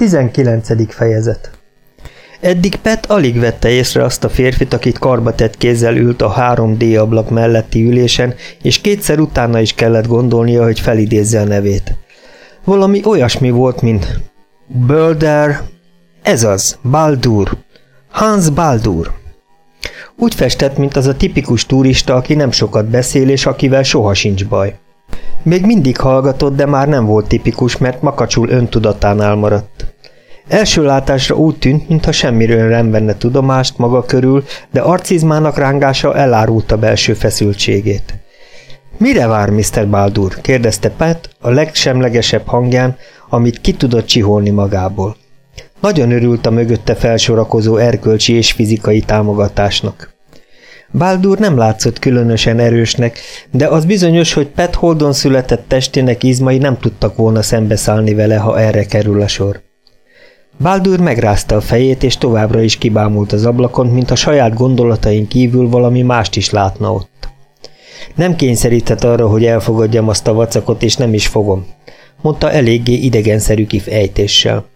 19. fejezet Eddig Pet alig vette észre azt a férfit, akit karba tett kézzel ült a 3D ablak melletti ülésen, és kétszer utána is kellett gondolnia, hogy felidézze a nevét. Valami olyasmi volt, mint Bölder, ez az, Baldur, Hans Baldur. Úgy festett, mint az a tipikus turista, aki nem sokat beszél, és akivel soha sincs baj. Még mindig hallgatott, de már nem volt tipikus, mert makacsul öntudatánál maradt. Első látásra úgy tűnt, mintha semmiről nem venne tudomást maga körül, de arcizmának rángása elárulta belső feszültségét. Mire vár Mr. Baldur? kérdezte Pat a legsemlegesebb hangján, amit ki tudott csiholni magából. Nagyon örült a mögötte felsorakozó erkölcsi és fizikai támogatásnak. Baldur nem látszott különösen erősnek, de az bizonyos, hogy Pet Holdon született testének izmai nem tudtak volna szembeszállni vele, ha erre kerül a sor. Baldur megrázta a fejét, és továbbra is kibámult az ablakon, mint a saját gondolatain kívül valami mást is látna ott. Nem kényszerített arra, hogy elfogadjam azt a vacakot, és nem is fogom, mondta eléggé idegenszerű ejtéssel.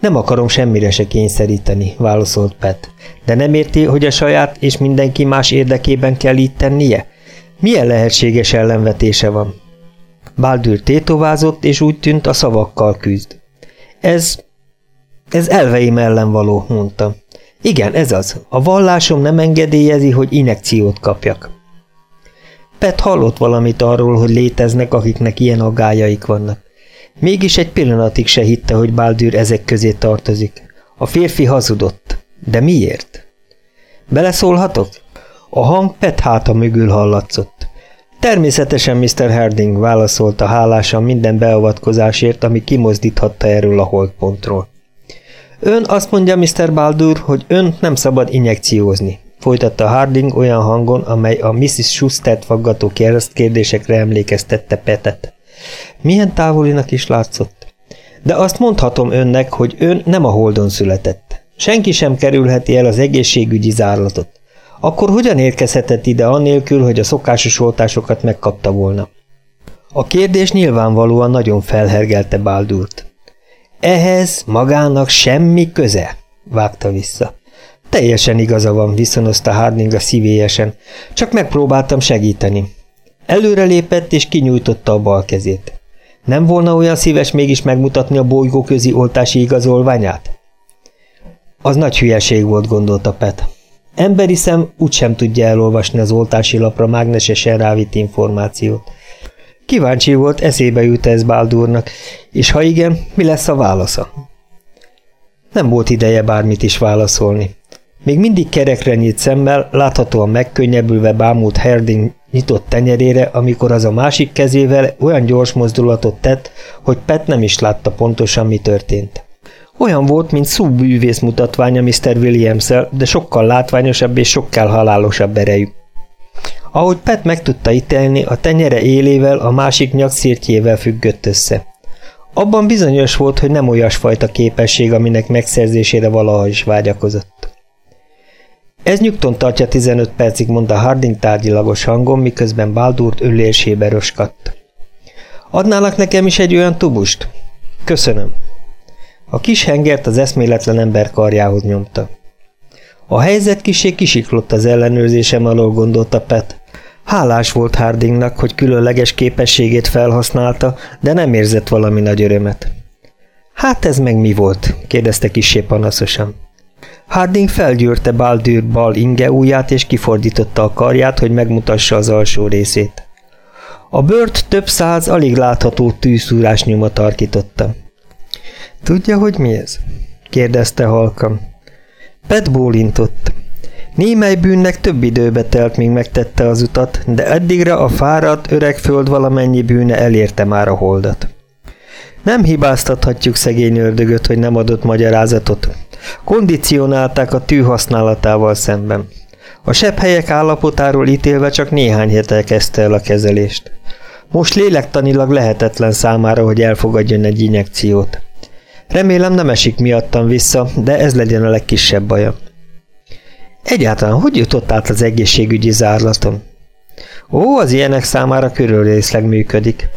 Nem akarom semmire se kényszeríteni, válaszolt Pet. De nem érti, hogy a saját és mindenki más érdekében kell így tennie? Milyen lehetséges ellenvetése van? Baldur tétovázott, és úgy tűnt a szavakkal küzd. Ez... ez elveim ellen való, mondta. Igen, ez az. A vallásom nem engedélyezi, hogy inekciót kapjak. Pet hallott valamit arról, hogy léteznek, akiknek ilyen aggájaik vannak. Mégis egy pillanatig se hitte, hogy Baldur ezek közé tartozik. A férfi hazudott. De miért? Beleszólhatok? A hang Pet háta mögül hallatszott. Természetesen Mr. Harding válaszolta hálásan minden beavatkozásért, ami kimozdíthatta erről a holdpontról. Ön azt mondja, Mr. Baldur, hogy ön nem szabad injekciózni, folytatta Harding olyan hangon, amely a Mrs. Schustert faggató kérdésekre emlékeztette Petet. Milyen távolinak is látszott. De azt mondhatom önnek, hogy ön nem a holdon született. Senki sem kerülheti el az egészségügyi zárlatot. Akkor hogyan érkezhetett ide annélkül, hogy a szokásos oltásokat megkapta volna? A kérdés nyilvánvalóan nagyon felhergelte Báldurt. Ehhez magának semmi köze, vágta vissza. Teljesen igaza van, viszonozta Harding a szívélyesen. Csak megpróbáltam segíteni. Előrelépett és kinyújtotta a bal kezét. Nem volna olyan szíves mégis megmutatni a bolygóközi oltási igazolványát? Az nagy hülyeség volt, gondolta Pet. Emberi szem úgysem tudja elolvasni az oltási lapra mágnesesen rávitt információt. Kíváncsi volt, eszébe jut ez Báldúrnak, és ha igen, mi lesz a válasza? Nem volt ideje bármit is válaszolni. Még mindig kerekre nyílt szemmel, láthatóan megkönnyebbülve bámult Herding nyitott tenyerére, amikor az a másik kezével olyan gyors mozdulatot tett, hogy Pet nem is látta pontosan, mi történt. Olyan volt, mint szúbűvész mutatványa Mr. williams de sokkal látványosabb és sokkal halálosabb erejű. Ahogy Pet meg tudta ítélni, a tenyere élével a másik nyakszírtjével függött össze. Abban bizonyos volt, hogy nem olyasfajta képesség, aminek megszerzésére valaha is vágyakozott. Ez nyugton tartja 15 percig, mondta Harding tárgyilagos hangon, miközben Baldurt ülésébe röskadt. Adnának nekem is egy olyan tubust? Köszönöm. A kis hengert az eszméletlen ember karjához nyomta. A helyzet kisé kisiklott az ellenőrzésem alól gondolta Pet. Hálás volt Hardingnak, hogy különleges képességét felhasználta, de nem érzett valami nagy örömet. Hát ez meg mi volt? kérdezte kisé panaszosan. Harding felgyűrte Baldur bal inge ujját és kifordította a karját, hogy megmutassa az alsó részét. A bört több száz, alig látható tűszúrás nyoma tarkította. Tudja, hogy mi ez? kérdezte halkan. Pet bólintott. Némely bűnnek több időbe telt, míg megtette az utat, de eddigre a fáradt, öreg föld valamennyi bűne elérte már a holdat. Nem hibáztathatjuk szegény ördögöt, hogy nem adott magyarázatot. Kondicionálták a tű használatával szemben. A helyek állapotáról ítélve csak néhány hete kezdte el a kezelést. Most lélektanilag lehetetlen számára, hogy elfogadjon egy injekciót. Remélem nem esik miattam vissza, de ez legyen a legkisebb baja. Egyáltalán hogy jutott át az egészségügyi zárlaton? Ó, az ilyenek számára körülrészleg működik.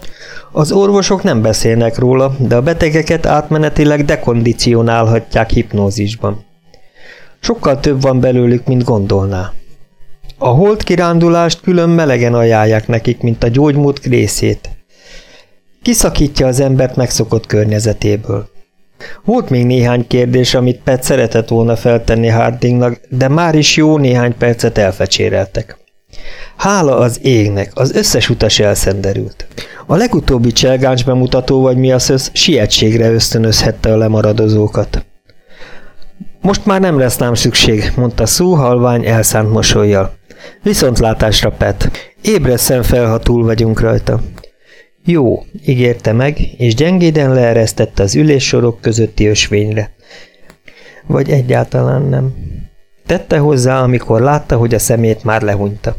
Az orvosok nem beszélnek róla, de a betegeket átmenetileg dekondicionálhatják hipnózisban. Sokkal több van belőlük, mint gondolná. A hold kirándulást külön melegen ajánlják nekik, mint a gyógymód részét. Kiszakítja az embert megszokott környezetéből. Volt még néhány kérdés, amit Pet szeretett volna feltenni Hardingnak, de már is jó néhány percet elfecséreltek. Hála az égnek, az összes utas elszenderült. A legutóbbi cselgáns bemutató vagy mi az össz sietségre ösztönözhette a lemaradozókat. Most már nem lesz nám szükség, mondta Szú halvány elszánt mosolyjal. Viszontlátásra, Pet. Ébreszem fel, ha túl vagyunk rajta. Jó, ígérte meg, és gyengéden leeresztette az üléssorok közötti ösvényre. Vagy egyáltalán nem. Tette hozzá, amikor látta, hogy a szemét már lehunyta.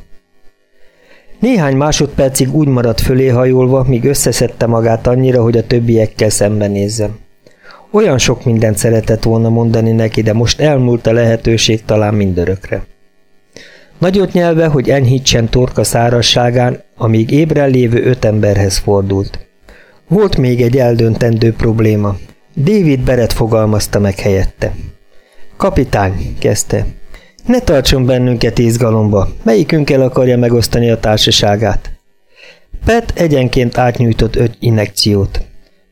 Néhány másodpercig úgy maradt fölé hajolva, míg összeszedte magát annyira, hogy a többiekkel szembenézzem. Olyan sok mindent szeretett volna mondani neki, de most elmúlt a lehetőség talán mindörökre. Nagyot nyelve, hogy enyhítsen torka szárasságán, amíg ébren lévő öt emberhez fordult. Volt még egy eldöntendő probléma. David Beret fogalmazta meg helyette. Kapitány, kezdte. Ne tartson bennünket izgalomba, melyikünkkel akarja megosztani a társaságát? Pet egyenként átnyújtott öt inekciót.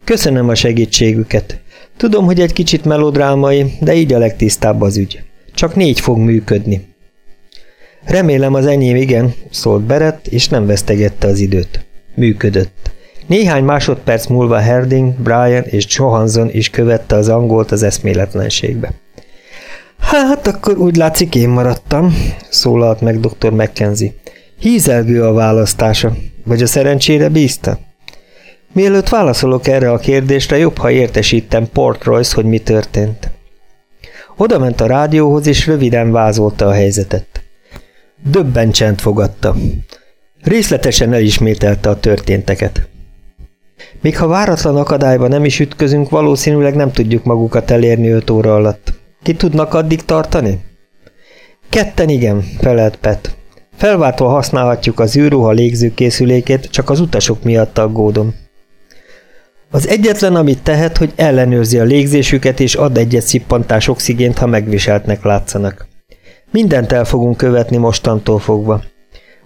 Köszönöm a segítségüket. Tudom, hogy egy kicsit melodrámai, de így a legtisztább az ügy. Csak négy fog működni. Remélem az enyém igen, szólt Berett, és nem vesztegette az időt. Működött. Néhány másodperc múlva Herding, Brian és Johansson is követte az angolt az eszméletlenségbe. Hát akkor úgy látszik én maradtam, szólalt meg dr. McKenzie. Hízelgő a választása, vagy a szerencsére bízta? Mielőtt válaszolok erre a kérdésre, jobb, ha értesítem Port Royce, hogy mi történt. Oda ment a rádióhoz, és röviden vázolta a helyzetet. Döbben csend fogadta. Részletesen elismételte a történteket. Még ha váratlan akadályba nem is ütközünk, valószínűleg nem tudjuk magukat elérni öt óra alatt. Ki tudnak addig tartani? Ketten igen, felelt Pet. Felváltva használhatjuk az űrruha légzőkészülékét, csak az utasok miatt aggódom. Az egyetlen, amit tehet, hogy ellenőrzi a légzésüket és ad egyet szippantás oxigént, ha megviseltnek látszanak. Mindent el fogunk követni mostantól fogva.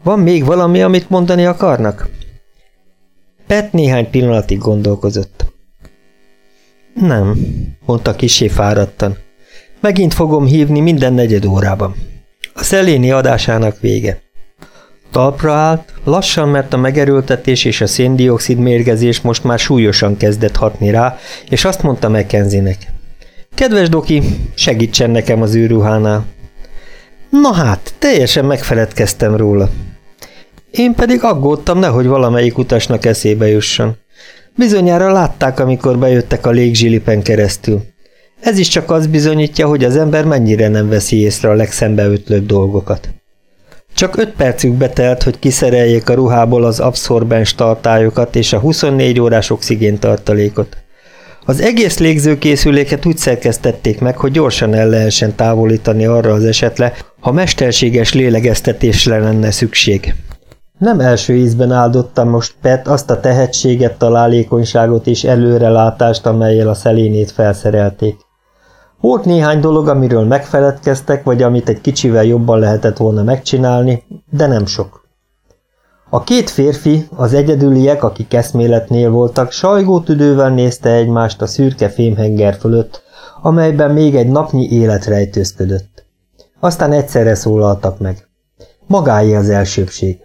Van még valami, amit mondani akarnak? Pet néhány pillanatig gondolkozott. Nem, mondta kisé fáradtan. Megint fogom hívni minden negyed órában. A szeléni adásának vége. Talpra állt, lassan, mert a megerőltetés és a széndiokszid mérgezés most már súlyosan kezdett hatni rá, és azt mondta McKenzie-nek. Kedves Doki, segítsen nekem az űrruhánál. Na hát, teljesen megfeledkeztem róla. Én pedig aggódtam, nehogy valamelyik utasnak eszébe jusson. Bizonyára látták, amikor bejöttek a légzsilipen keresztül. Ez is csak az bizonyítja, hogy az ember mennyire nem veszi észre a legszembeötlőbb dolgokat. Csak öt percük betelt, hogy kiszereljék a ruhából az abszorbens tartályokat és a 24 órás oxigéntartalékot. Az egész légzőkészüléket úgy szerkesztették meg, hogy gyorsan el lehessen távolítani arra az esetre, ha mesterséges lélegeztetésre lenne szükség. Nem első ízben áldottam most Pet azt a tehetséget, találékonyságot és előrelátást, amelyel a szelénét felszerelték. Volt néhány dolog, amiről megfeledkeztek, vagy amit egy kicsivel jobban lehetett volna megcsinálni, de nem sok. A két férfi, az egyedüliek, akik eszméletnél voltak, sajgó tüdővel nézte egymást a szürke fémhenger fölött, amelyben még egy napnyi élet rejtőzködött. Aztán egyszerre szólaltak meg. Magáé az elsőbség.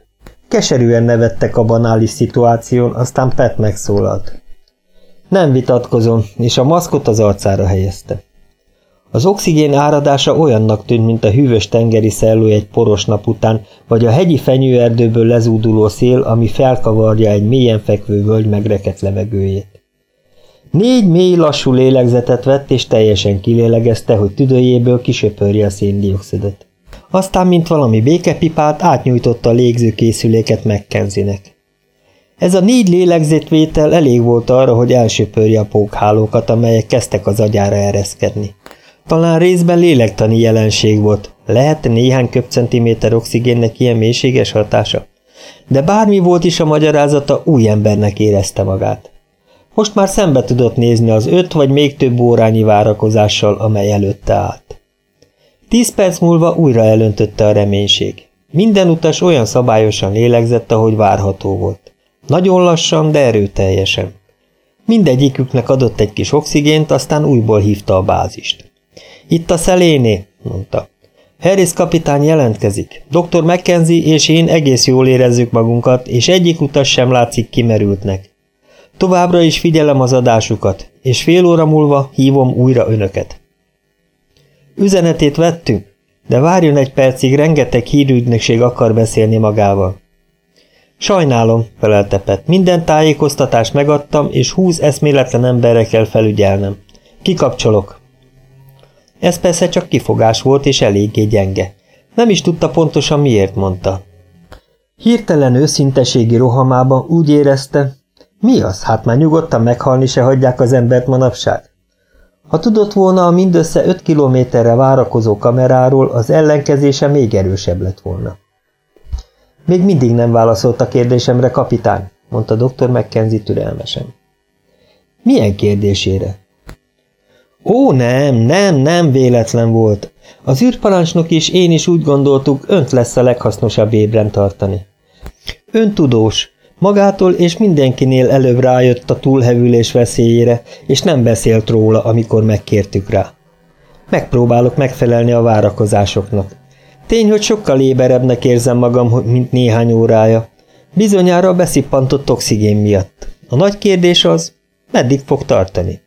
Keserűen nevettek a banális szituáción, aztán Pet megszólalt. Nem vitatkozom, és a maszkot az arcára helyezte. Az oxigén áradása olyannak tűnt, mint a hűvös tengeri szellő egy poros nap után, vagy a hegyi fenyőerdőből lezúduló szél, ami felkavarja egy mélyen fekvő völgy megrekedt levegőjét. Négy mély, lassú lélegzetet vett, és teljesen kilélegezte, hogy tüdőjéből kisöpörje a széndiokszidot. Aztán, mint valami békepipát, átnyújtotta a légzőkészüléket megkenzinek. Ez a négy lélegzetvétel elég volt arra, hogy elsöpörje a pókhálókat, amelyek kezdtek az agyára ereszkedni. Talán részben lélektani jelenség volt. Lehet néhány köbcentiméter oxigénnek ilyen mélységes hatása? De bármi volt is a magyarázata, új embernek érezte magát. Most már szembe tudott nézni az öt vagy még több órányi várakozással, amely előtte állt. Tíz perc múlva újra elöntötte a reménység. Minden utas olyan szabályosan lélegzett, ahogy várható volt. Nagyon lassan, de erőteljesen. Mindegyiküknek adott egy kis oxigént, aztán újból hívta a bázist. Itt a szeléné, mondta. Harris kapitány jelentkezik. Dr. McKenzie és én egész jól érezzük magunkat, és egyik utas sem látszik kimerültnek. Továbbra is figyelem az adásukat, és fél óra múlva hívom újra önöket. Üzenetét vettük, de várjon egy percig, rengeteg hírügynökség akar beszélni magával. Sajnálom, felelte Pet, minden tájékoztatást megadtam, és húsz eszméletlen emberre kell felügyelnem. Kikapcsolok. Ez persze csak kifogás volt, és eléggé gyenge. Nem is tudta pontosan miért mondta. Hirtelen őszinteségi rohamában úgy érezte, mi az, hát már nyugodtan meghalni se hagyják az embert manapság? Ha tudott volna a mindössze öt kilométerre várakozó kameráról, az ellenkezése még erősebb lett volna. Még mindig nem válaszolt a kérdésemre, kapitány, mondta dr. McKenzie türelmesen. Milyen kérdésére? Ó, nem, nem, nem véletlen volt. Az űrparancsnok is én is úgy gondoltuk, önt lesz a leghasznosabb ébren tartani. Ön tudós, magától és mindenkinél előbb rájött a túlhevülés veszélyére, és nem beszélt róla, amikor megkértük rá. Megpróbálok megfelelni a várakozásoknak. Tény, hogy sokkal éberebbnek érzem magam, mint néhány órája. Bizonyára a beszippantott oxigén miatt. A nagy kérdés az, meddig fog tartani?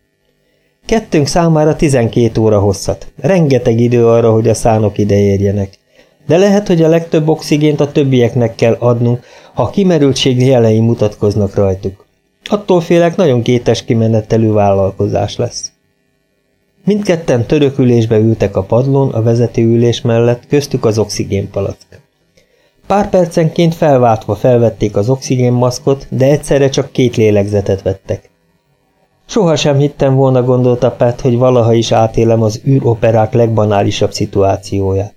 Kettőnk számára 12 óra hosszat. Rengeteg idő arra, hogy a szánok ide érjenek. De lehet, hogy a legtöbb oxigént a többieknek kell adnunk, ha a kimerültség jelei mutatkoznak rajtuk. Attól félek, nagyon kétes kimenetelő vállalkozás lesz. Mindketten törökülésbe ültek a padlón a vezetőülés mellett, köztük az oxigénpalack. Pár percenként felváltva felvették az oxigénmaszkot, de egyszerre csak két lélegzetet vettek. Soha sem hittem volna, gondolta Pat, hogy valaha is átélem az űroperák legbanálisabb szituációját.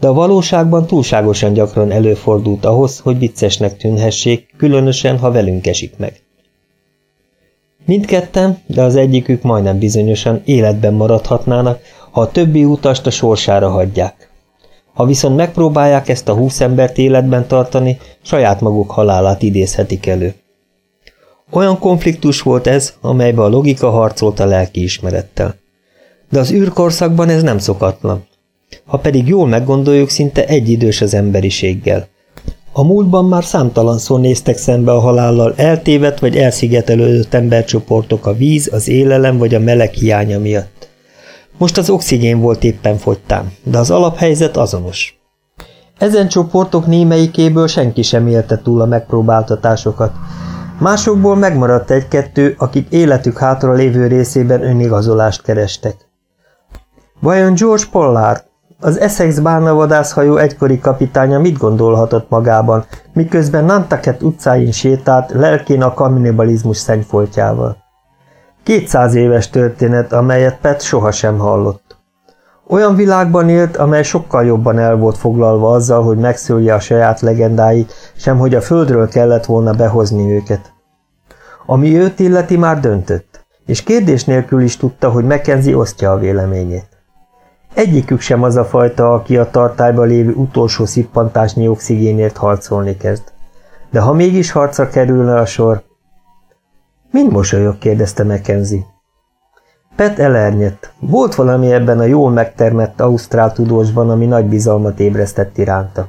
De a valóságban túlságosan gyakran előfordult ahhoz, hogy viccesnek tűnhessék, különösen, ha velünk esik meg. Mindketten, de az egyikük majdnem bizonyosan életben maradhatnának, ha a többi utast a sorsára hagyják. Ha viszont megpróbálják ezt a húsz embert életben tartani, saját maguk halálát idézhetik elő. Olyan konfliktus volt ez, amelybe a logika harcolt a lelki ismerettel. De az űrkorszakban ez nem szokatlan. Ha pedig jól meggondoljuk, szinte egyidős az emberiséggel. A múltban már számtalanszor néztek szembe a halállal eltévedt vagy elszigetelődött embercsoportok a víz, az élelem vagy a meleg hiánya miatt. Most az oxigén volt éppen fogytán, de az alaphelyzet azonos. Ezen csoportok némelyikéből senki sem élte túl a megpróbáltatásokat, Másokból megmaradt egy-kettő, akik életük hátra lévő részében önigazolást kerestek. Vajon George Pollard, az Essex bárnavadászhajó egykori kapitánya mit gondolhatott magában, miközben Nantucket utcáin sétált, lelkén a kannibalizmus szennyfoltjával? Kétszáz éves történet, amelyet Pet sohasem hallott. Olyan világban élt, amely sokkal jobban el volt foglalva azzal, hogy megszülje a saját legendáit, sem hogy a földről kellett volna behozni őket. Ami őt illeti már döntött, és kérdés nélkül is tudta, hogy Mackenzie osztja a véleményét. Egyikük sem az a fajta, aki a tartályba lévő utolsó szippantásnyi oxigénért harcolni kezd. De ha mégis harca kerülne a sor... Mind mosolyog, kérdezte Mackenzie. Pet elernyett. Volt valami ebben a jól megtermett ausztrál tudósban, ami nagy bizalmat ébresztett iránta.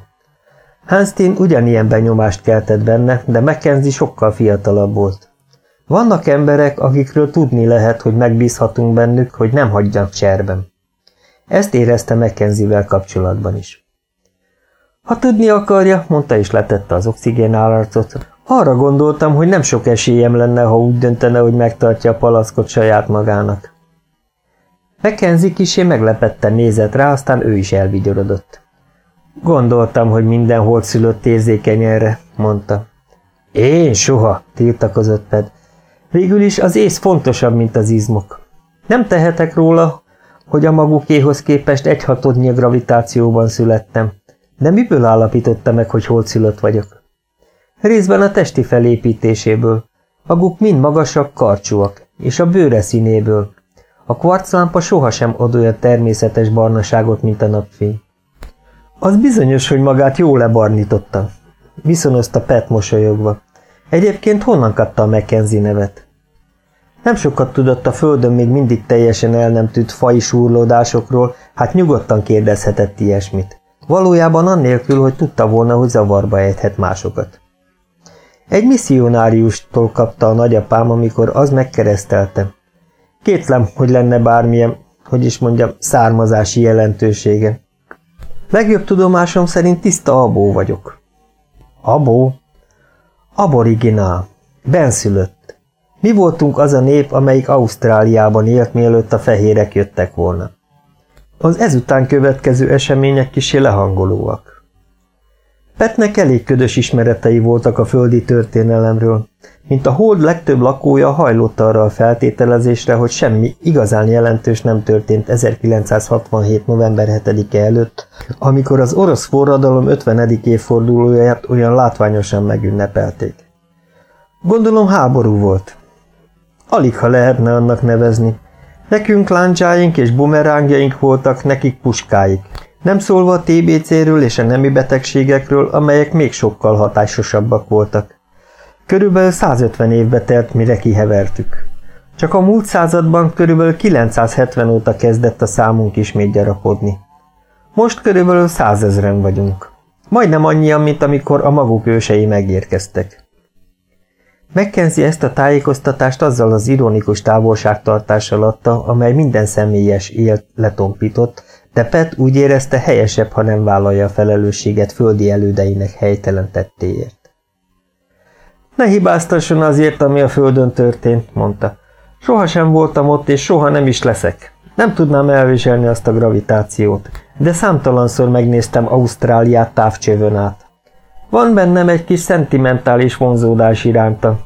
Hanstein ugyanilyen benyomást keltett benne, de Mackenzie sokkal fiatalabb volt. Vannak emberek, akikről tudni lehet, hogy megbízhatunk bennük, hogy nem hagyjanak cserben. Ezt érezte Mackenzie-vel kapcsolatban is. Ha tudni akarja, mondta és letette az oxigénálarcot, arra gondoltam, hogy nem sok esélyem lenne, ha úgy döntene, hogy megtartja a palackot saját magának. Mackenzie kisé meglepetten nézett rá, aztán ő is elvigyorodott. Gondoltam, hogy minden szülött érzékeny erre, mondta. Én soha, tiltakozott Ped. Végül is az ész fontosabb, mint az izmok. Nem tehetek róla, hogy a magukéhoz képest egyhatodnyi gravitációban születtem, de miből állapította meg, hogy hol szülött vagyok? Részben a testi felépítéséből. Maguk mind magasak, karcsúak, és a bőre színéből. A kvarclámpa sohasem ad olyan természetes barnaságot, mint a napfény. Az bizonyos, hogy magát jól lebarnította, viszonozta Pet mosolyogva. Egyébként honnan kapta a Mackenzie nevet? Nem sokat tudott a földön még mindig teljesen el nem tűnt fai súrlódásokról, hát nyugodtan kérdezhetett ilyesmit. Valójában annélkül, hogy tudta volna, hogy zavarba ejthet másokat. Egy misszionáriustól kapta a nagyapám, amikor az megkeresztelte. Kétlem, hogy lenne bármilyen, hogy is mondjam, származási jelentősége. Legjobb tudomásom szerint tiszta abó vagyok. Abó? Aboriginál. Benszülött. Mi voltunk az a nép, amelyik Ausztráliában élt, mielőtt a fehérek jöttek volna. Az ezután következő események kisé lehangolóak. Petnek elég ködös ismeretei voltak a földi történelemről, mint a hold legtöbb lakója hajlott arra a feltételezésre, hogy semmi igazán jelentős nem történt 1967. november 7-e előtt, amikor az orosz forradalom 50. évfordulóját olyan látványosan megünnepelték. Gondolom háború volt. Alig ha lehetne annak nevezni. Nekünk láncsáink és bumerangjaink voltak, nekik puskáik, nem szólva a TBC-ről és a nemi betegségekről, amelyek még sokkal hatásosabbak voltak. Körülbelül 150 évbe telt, mire kihevertük. Csak a múlt században körülbelül 970 óta kezdett a számunk ismét gyarapodni. Most körülbelül százezren vagyunk. Majdnem annyian, mint amikor a maguk ősei megérkeztek. Mackenzie ezt a tájékoztatást azzal az ironikus távolságtartással adta, amely minden személyes élt letompított, de Pet úgy érezte helyesebb, ha nem vállalja a felelősséget földi elődeinek helytelen tettéért. Ne hibáztasson azért, ami a földön történt, mondta. Soha sem voltam ott, és soha nem is leszek. Nem tudnám elviselni azt a gravitációt, de számtalanszor megnéztem Ausztráliát távcsövön át. Van bennem egy kis szentimentális vonzódás iránta.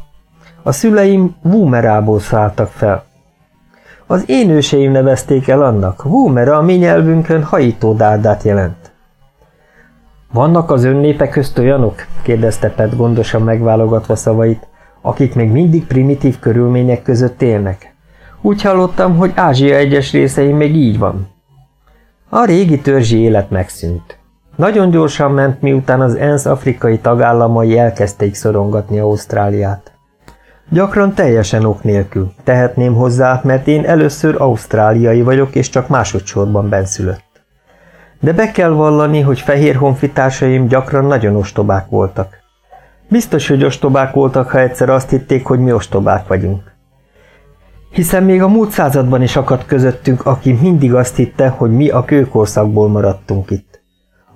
A szüleim Woomerából szálltak fel. Az én őseim nevezték el annak. Woomera a mi nyelvünkön hajítódárdát jelent. Vannak az önnépe közt olyanok? kérdezte Pet gondosan megválogatva szavait, akik még mindig primitív körülmények között élnek. Úgy hallottam, hogy Ázsia egyes részein még így van. A régi törzsi élet megszűnt. Nagyon gyorsan ment, miután az ENSZ afrikai tagállamai elkezdték szorongatni Ausztráliát. Gyakran teljesen ok nélkül, tehetném hozzá, mert én először ausztráliai vagyok, és csak másodszorban benszülött. De be kell vallani, hogy fehér honfitársaim gyakran nagyon ostobák voltak. Biztos, hogy ostobák voltak, ha egyszer azt hitték, hogy mi ostobák vagyunk. Hiszen még a múlt században is akadt közöttünk, aki mindig azt hitte, hogy mi a kőkorszakból maradtunk itt.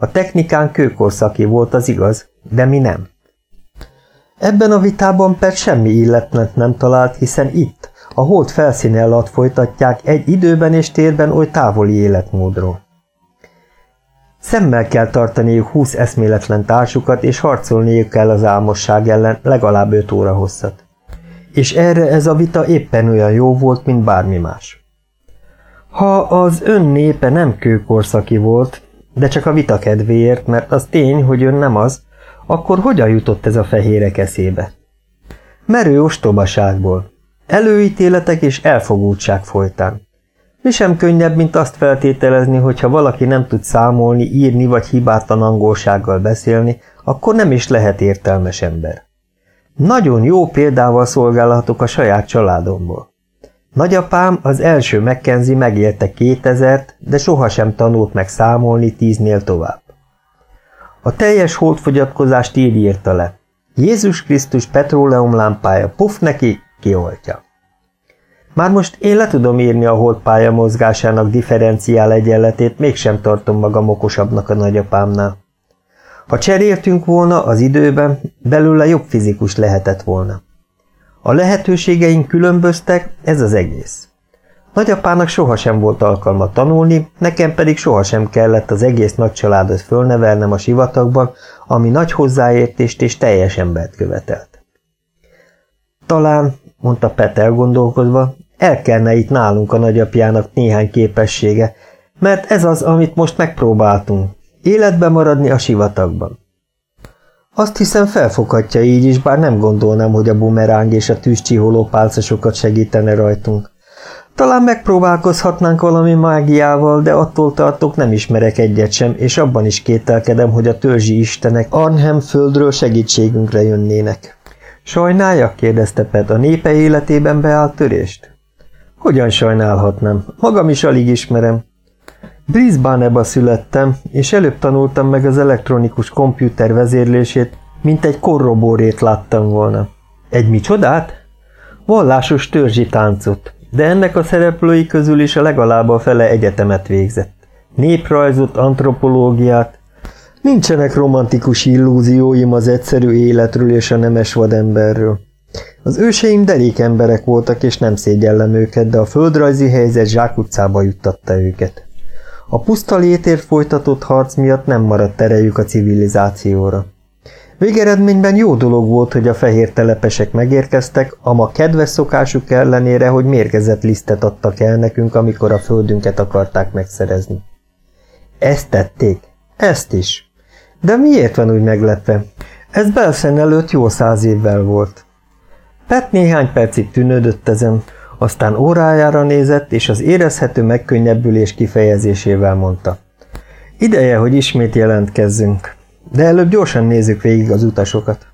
A technikán kőkorszaki volt az igaz, de mi nem. Ebben a vitában per semmi illetlent nem talált, hiszen itt, a hold felszíne alatt folytatják egy időben és térben oly távoli életmódról. Szemmel kell tartaniuk húsz eszméletlen társukat, és harcolniuk kell az álmosság ellen legalább öt óra hosszat. És erre ez a vita éppen olyan jó volt, mint bármi más. Ha az ön népe nem kőkorszaki volt, de csak a vita kedvéért, mert az tény, hogy ön nem az, akkor hogyan jutott ez a fehérek eszébe? Merő ostobaságból. Előítéletek és elfogultság folytán. Mi sem könnyebb, mint azt feltételezni, hogy ha valaki nem tud számolni, írni vagy hibátlan angolsággal beszélni, akkor nem is lehet értelmes ember. Nagyon jó példával szolgálhatok a saját családomból. Nagyapám az első Mackenzie megélte 2000 de sohasem tanult meg számolni tíznél tovább. A teljes holdfogyatkozást így írta le. Jézus Krisztus lámpája puf neki, kioltja. Már most én le tudom írni a holdpálya mozgásának differenciál egyenletét, mégsem tartom magam okosabbnak a nagyapámnál. Ha cseréltünk volna az időben, belőle jobb fizikus lehetett volna. A lehetőségeink különböztek, ez az egész. Nagyapának sohasem volt alkalma tanulni, nekem pedig sohasem kellett az egész nagy családot fölnevelnem a sivatagban, ami nagy hozzáértést és teljes embert követelt. Talán, mondta Pet elgondolkozva, el kellene itt nálunk a nagyapjának néhány képessége, mert ez az, amit most megpróbáltunk, életbe maradni a sivatagban. Azt hiszem felfoghatja így is, bár nem gondolnám, hogy a bumeráng és a tűzcsiholó pálcasokat segítene rajtunk. Talán megpróbálkozhatnánk valami mágiával, de attól tartok nem ismerek egyet sem, és abban is kételkedem, hogy a törzsi istenek Arnhem földről segítségünkre jönnének. Sajnálja? kérdezte Pet, a népe életében beállt törést? Hogyan sajnálhatnám? Magam is alig ismerem. Brisbane-ba születtem, és előbb tanultam meg az elektronikus kompjúter vezérlését, mint egy korrobórét láttam volna. Egy micsodát? Vallásos törzsi táncot, de ennek a szereplői közül is a legalább a fele egyetemet végzett. Néprajzot, antropológiát. Nincsenek romantikus illúzióim az egyszerű életről és a nemes vademberről. Az őseim derék emberek voltak, és nem szégyellem őket, de a földrajzi helyzet zsákutcába juttatta őket. A puszta létért folytatott harc miatt nem maradt erejük a civilizációra. Végeredményben jó dolog volt, hogy a fehér telepesek megérkeztek, ama kedves szokásuk ellenére, hogy mérgezett lisztet adtak el nekünk, amikor a földünket akarták megszerezni. Ezt tették? Ezt is. De miért van úgy meglepve? Ez Belszen előtt jó száz évvel volt. Pet néhány percig tűnődött ezen, aztán órájára nézett, és az érezhető megkönnyebbülés kifejezésével mondta. Ideje, hogy ismét jelentkezzünk, de előbb gyorsan nézzük végig az utasokat.